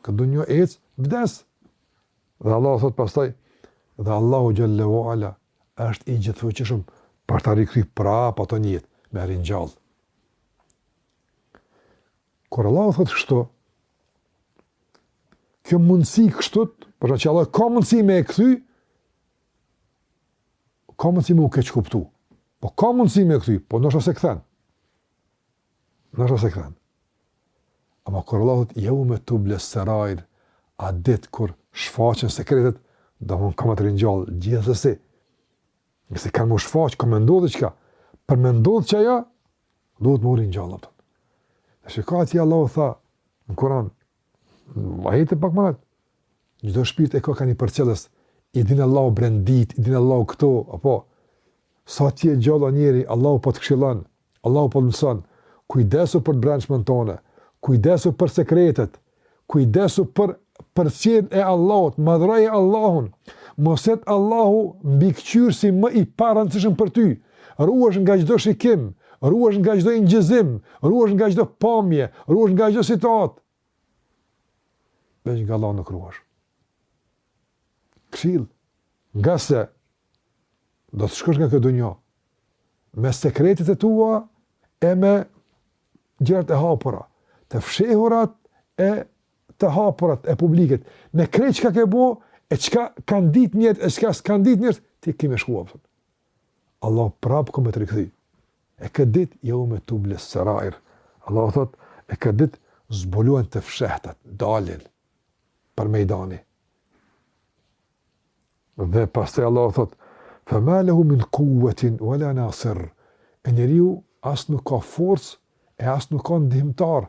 Këtë dunja ec, vdes. Dhe Allahu thot pastaj, dhe Allahu xhel-le ve ala është i gjithëfuqishëm për ta rikthy prapë atë në jetë, me e ringjall. Kur Allahu thot kështu, kjo mundësi kështu, për që Allah ka mundësi me e kthy, ka mundësi me u keqkuptu. Po ka mundësi me e kthy, po ndoshta s'e kthen. Në rrësë e këtanë. Ama kur Allah dhëtë, jau me të blesë sërajrë, a ditë kur shfaqen sekretet, do mund kamë të rinjallë, gjithë dhe si. Nëse kanë më shfaqë, ka me ndodhë që ka. Për me ndodhë që aja, do të më rinjallë. Në shikati Allah o tha, në Koran, Ajeti pak më herët. Çdo shpirt e ka ka një përcjellës. I din Allahu brenditë, i din Allahu këto, apo sa t'je gjallë, o njeri, Allahu po të këshillon, Allahu po të mëson. Kujdesu për të brendshmen tonë, kujdesu për sekretet, kujdesu për përcjelljen e Allahut, madhroje Allahun. Mos t'jetë Allahu mbikëqyrësi më i parëndësishëm për ty. Ruhesh nga çdo shikim, ruhesh nga çdo inçizim, ruhesh nga çdo pamje, ruhesh nga çdo situatë. Veç nga Allahu nuk ruhesh. Këshillë, ngase do të shkosh nga kjo dunja, me sekretet e tua e me gjërat e hapura, të fshehurat e të hapurat e publiket, me krejt çka ke bo, e çka kanë dit njerëzit, e çka s'kanë dit njerëzit, ti ki me shku, a kupton. Allahu prapë ka me të rikthy. E këtë dit, jeume tubles-serair. Allahu thot, e këtë dit, zbuluen të fshehtat, dalin për mejdani. Dhe pastaj Allahu thot, fa ma lehu min kuvetin, ve la nasir, e njeriu as nuk ka forcë, e as nuk ka ndihmëtar,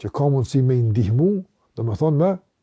që ka mundësi me i ndihmu, domethënë,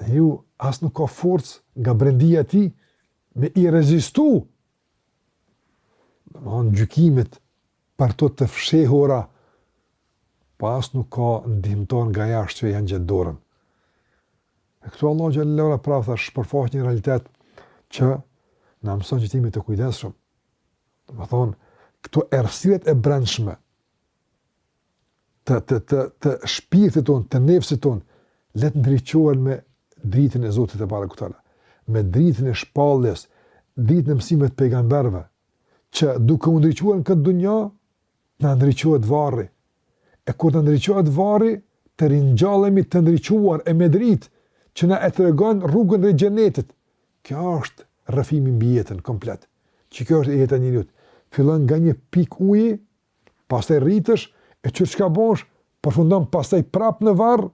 Njeriu as nuk ka forcë nga brendia e tij me i rezistu. Domethënë gjykimit për ato të fshehura, po as nuk ka ndihmëtar nga jashtë që ja ngjat dorën. E këtu Allahu xhel-le ve ala prapë e shpërfaq një realitet që na mëson që t'jemi të kujdeshëm. Domethënë, këto errësirat e brendshme, të, të, të, të shpirtit tonë, të nefsit tonë, le të ndriçohen me dritën e Zotit tebareke ve teala, me dritën e shpalljes, dritën e mësimeve të pejgamberve, që duke u ndriçuar në këtë dunja, na ndriçohet varri. E kur na ndriçohet varri, të ringjallemi të ndriçuar e me dritë, që na e tregon rrugën drejt xhenetit. Kjo është rrëfimi mbi jetën komplet, që kjo është jeta e njeriut. Fillon nga një pikë uji, pastaj rritesh e qysh çka bosh, përfundon pastaj prap në varr,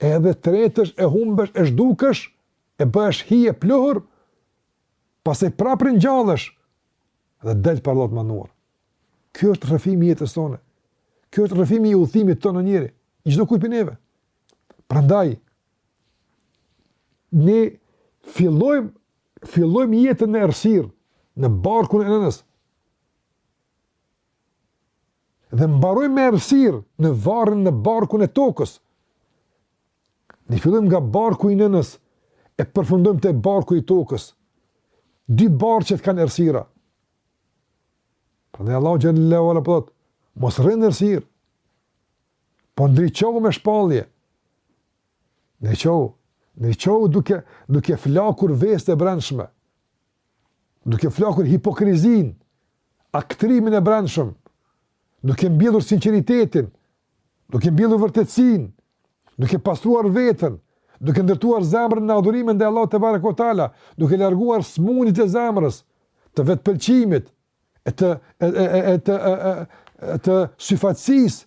edhe tretësh, e humbesh, e zhdukësh, e bëhesh hi e pluhur, pastaj prap ringjallesh, dhe del para Allahut manuar. Kjo është rrëfimi i jetës tonë. Kjo është rrëfimi i udhëtimit tonë njeri, i çdokujt prej neve. Prandaj ne fillojmë fillojmë jetën në errësirë, në barkun e nënës. Dhe mbarojmë errësirë në varrin në barkun e tokës. Ne fillojmë nga barku i nënës e përfundojmë te barku i tokës. Dy barqet kanë errësira. Prandaj Allahu xhelle ue ala po thotë mos rri në errësirë. Po ndriçohu me shpallje. Ndriçohu, ndriçohu duke duke flakur veset e brendshme. duke flakur hipokrizinë, aktrimin e brendshëm, duke mbjellur sinqeritetin, duke mbjellur vërtetësinë, duke pastruar veten, duke ndërtuar zemrën në adhurimin ndaj Allahut tebareke ue teala, duke larguar smundjet e zemrës, të vetëpëlqimit, e të, e, e, e, e, të, e, e, e, të syfaqësisë,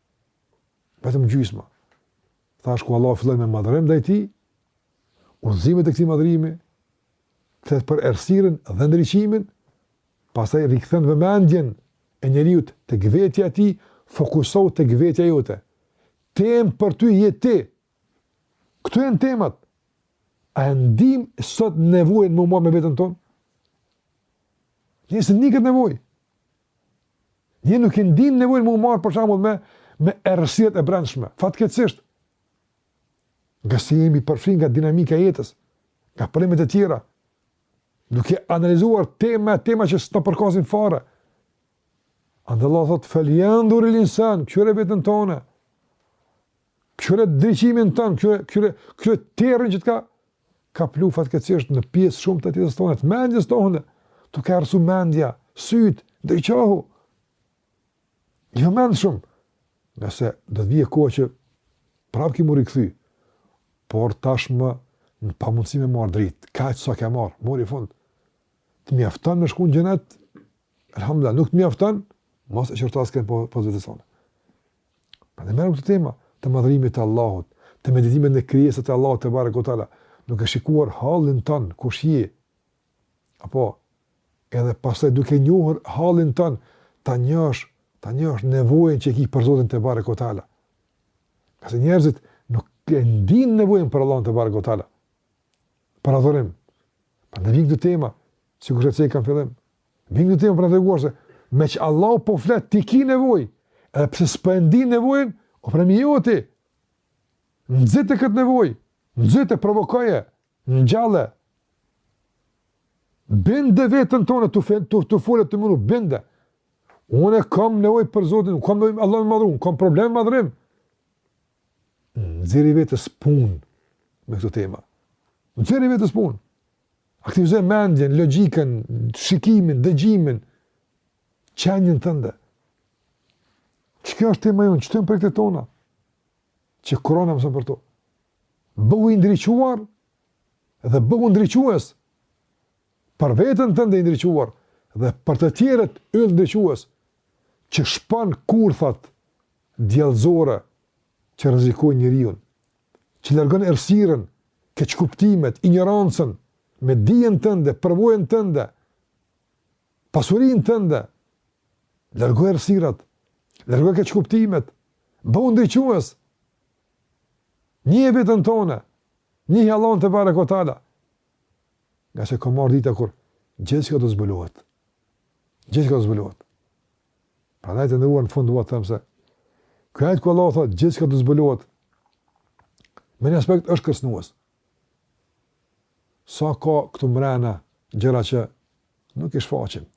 Vetëm gjysma. Thashë ku Allah filloi me madhërim ndaj tij, udhëzimet e këtij madhërimi, flet për errësirën dhe ndriçimin, pastaj rikthen vëmendjen e njeriut tek vetja e tij, fokusohu tek vetja jote. Temë për ty je ti. Këto janë temat. A e ndijmë sot nevojën me u marrë me veten tonë? Ne s'e ndijmë këtë nevojë. Ne nuk e ndijmë nevojën me u marrë për shembull me, me errësirat e brendshme. Fatkeqësisht, ngase jemi përfshi nga dinamika e jetës, nga problemet e tjera, duke analizuar tema e tema që s'të përkasin fare. Andaj Allahu thotë, feljendhuril insan, kqyre veten tande, Kqyre ndriçimin tand, kqyre, kqyre, kqyre terrin që të ka, kaplu fatkeqësisht në pjesë shumë të jetës tande, të mendjes tande, të ka errsu mendja, sytë, ndriçohu, e mendo shumë, ngase do të vijë koha që prapë ki me u rikthy, por tashmë në pamundësi me marrë dritë, kaq sa ke marrë, mori fund, të mjafton me shku në xhenet, alhamdulillah, nuk të mjafton, mos e qërto askënd pos, pos vetes tande. Prandaj merri këto tema të madhërimit të Allahut, të meditimit në krijesat e Allahut tebareke ue teala, duke shikuar hallin tand, kush je, apo edhe pastaj duke njohur hallin tand, ta njohësh, ta njohësh nevojën që e ki për Zotin tebareke ue teala. Ngase njerëzit nuk e ndijnë nevojën për Allahun tebareke ue teala. Për adhurim. Pra ndiqi këto tema, sikurse e cekëm në fillim, Vim këtë temë për të treguar se meqë Allahu po flet ti ki nevojë, edhe pse s'po e ndin nevojën, o problemi joti. Nxite këtë nevojë, nxite provokoje, ngjalle. Binde veten tonë tu fen tu tu fol e tu menu, binde. Unë kam nevojë për Zotin, kam nevojë Allahu me m'udhzu, kam problem me udhzim. Nxirri vetes punë me këtë temë. Nxirri vetes punë. Aktivizoje mendjen, logjikën, shikimin, dëgjimin, qenien tënde. Kjo është tema jonë. Këto janë projektet tona që Kurani na mëson për to. Bëhu i ndriçuar dhe bëhu ndriçues për veten tënde i ndriçuar dhe për të tjerët yll ndriçues që shpon kurthat djallëzore që rrezikojnë njeriun që largon errësirën, keqkuptimet, injorancën, me dijen tënde, përvojën tënde, pasurinë tënde, largoji errësirat, largoji keqkuptimet, bëhu ndriçues, njihe veten tone, njihe Allahun tebareke ve teala, ngase ka me ardh dita kur gjithçka do zbulohet, gjithçka do zbulohet, Prandaj të nderuar në fund dua të them se ky ajet ku Allahu thotë gjithçka do të zbulohet me një aspekt është kërcënues. Sa ka këtu mrena gjëra që nuk i shfaqim.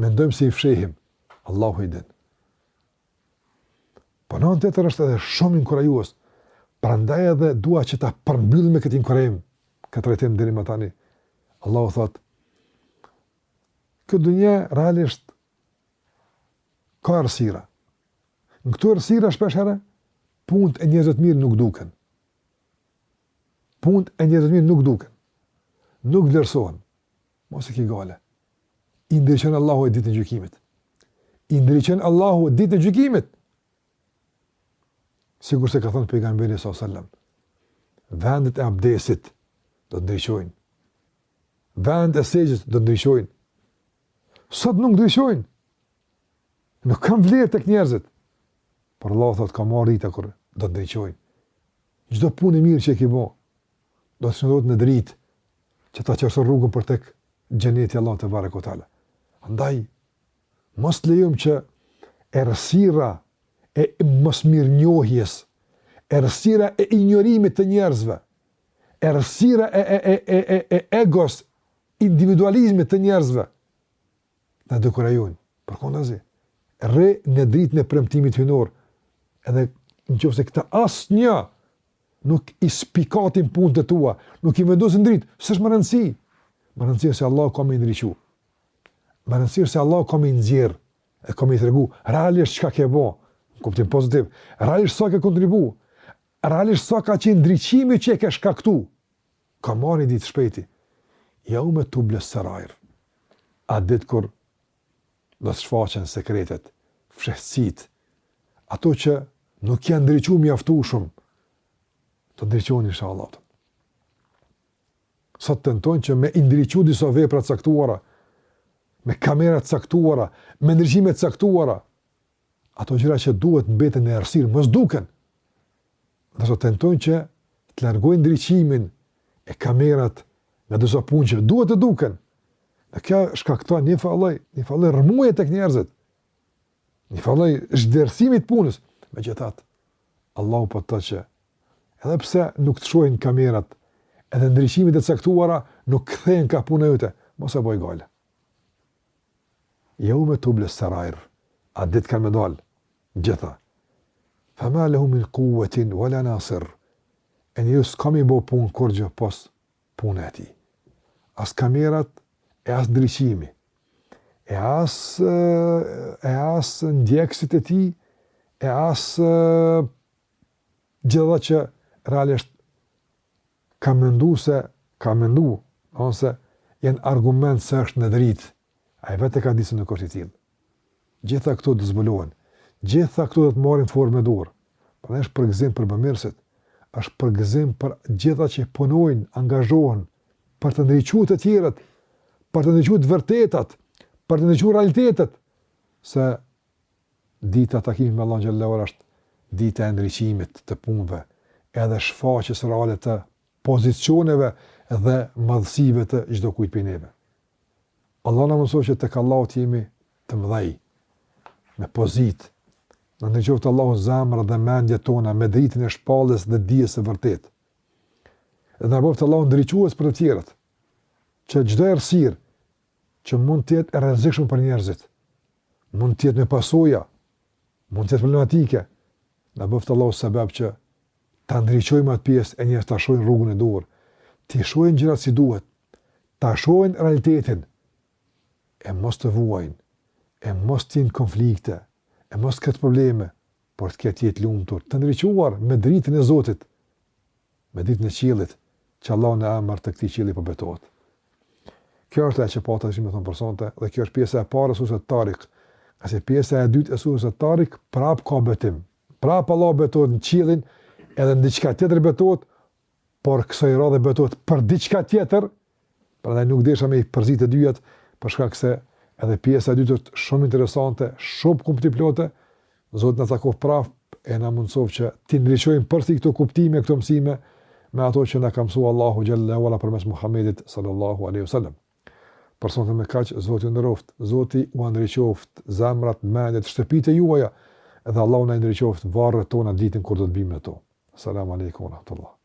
Mendojmë se i fshehim. Allahu i din. Po në anën tjetër është edhe shumë inkurajues. Prandaj edhe dua që ta përmbyll me këtë inkurajim, këtë trajtim deri më tani. Allahu thotë Kjo dunja realisht ka errësira. Në këto errësira shpeshherë punët e njerëzve të mirë nuk duken. Punët e njerëzve të mirë nuk duken. Nuk vlerësohen. Mos e ki gajle. I ndriçon Allahu ditën e gjykimit. I ndriçon Allahu ditën e gjykimit. Sikurse ka thënë pejgamberi sallallahu alajhi wasallam, vendet e abdesit do të ndriçojnë. Vendet e sexhdes do të ndriçojnë. Sot nuk ndriçojnë. Nuk kanë vlerë tek njerëzit. Por Allahu thotë ka me ardh dita kur do të ndriçojnë. Çdo punë e mirë që e ki bo, do të shndërrohet në dritë që ta qartëson rrugën për tek xheneti i Allahut tebareke ve teala. Andaj, mos të lejojmë që errësira e mosmirënjohjes, errësira e injorimit të njerëzve, errësira e e e e e egos individualizmit të njerëzve na dekurajon. Përkundazi, rri në dritën e premtimit hyjnor. Edhe në qoftë se këta asnjë nuk i spikatin punët e tua, nuk i vendosin në dritë, s'është me rëndësi. Me rëndësi se Allahu ka me ndriçu. Me rëndësi se Allahu ka me nxjerrë e ka me i tregu realisht çka ke bë, kuptim pozitiv. Realisht sa ke kontribu. Realisht sa ka qenë ndriçimi që e ke shkaktu, ka me ardhë dita shpejti, jeume tubles-serair, atë ditë kur do të shfaqen sekretet, fshehtësitë, ato që nuk janë ndriçu mjaftueshëm, do t'ndriçohen inshallah. Sot tentojnë që me i ndriçu disa vepra të caktuara, me kamera të caktuara, me ndriçime të caktuara, Ato gjëra që duhet mbeten në errësirë mos duken. Ndërsa tentojnë që të largojnë ndriçimin e kamerat nga disa punë që duhet të duken. Dhe kjo shkakton njëfarë lloj, njëfarë lloj rrëmuje tek njerëzit. Njëfarë lloj zhvlerësimi të punës, megjithatë Allahu po thotë që edhe pse nuk të shohin kamerat, edhe ndriçimet e caktuara nuk kthehen kah puna jote, mos e bëj gajle. Jeume tubles-serair, atë ditë kanë me dalë, gjitha. Fa ma lehu min kuvetin, wala nasir, e njeriut s'ka me i bo punë kurrgjë pos puna e tij. As kamerat, e as ndriçimi, e as, e as ndjekësit e tij, e as gjitha që realisht Ka mendu se, ka mendu, domethënë se janë argument se është në dritë. Ai vetë e ka ditë se nuk është i tillë. Gjitha këto do të zbulohen. Gjitha këto do të marrin formën e duhur. Prandaj është përgëzim për bamirësit. Është përgëzim për gjitha që punojnë, angazhohen për të ndriçu të tjerët, për të ndriçu të vërtetat, për të ndriçu realitetet se Dita e takimit me Allahun xhel-le ue ala është dita e ndriçimit të punëve, edhe shfaqjes reale të pozicioneve dhe madhësive të çdokujt prej neve. Allah na mundësoftë që tek Allahu të jemi të mëdhej, me pozitë, na ndriçoftë Allahu zemrat dhe mendjet tona me dritën e shpalljes dhe dijes së vërtetë. Dhe na bëftë Allahu ndriçues për të tjerët, që çdo errësirë që mund të jetë e rrezikshme për njerëzit, mund të jetë me pasoja, mund të jetë problematike, na bëftë Allahu sebeb që ta ndriçojmë atë pjesë e njerëzit ta shohin rrugën e duhur, t'i shohin gjërat si duhet, ta shohin realitetin e mos të vuajnë, e mos të jenë konflikte, e mos të ketë probleme, por të ketë jetë të lumtur, të ndriçuar me dritën e Zotit, me ditën e qiellit, që Allahu në emër të këtij qielli po betohet. Kjo është ajo që pata me thënë për sonte dhe kjo është pjesa e parë e surës Tarik. Kurse pjesa e dytë e surës Tarik prap ka betim. Prap Allahu betohet në qiellin edhe në diçka tjetër betohet, por kësaj radhe betohet për diçka tjetër Prandaj nuk desha me i përzi të dyjat, për shkak se edhe pjesa e dytë është shumë interesante, shumë kuptimplote. Zoti na takoftë prapë e na mundësoftë që t'i ndriçojmë prapë këto kuptime, këto mësime me ato që na ka mësuar Allahu xhalla wala përmes Muhamedit sallallahu alaihi wasallam. Për sonte me kaq, Zoti u nderoftë, Zoti u ndriçoftë zemrat, mendjet, shtëpitë e juaja dhe Allahu na ndriçoftë varret tona ditën kur do të bimë në to. Selam alejkum ورحمة الله.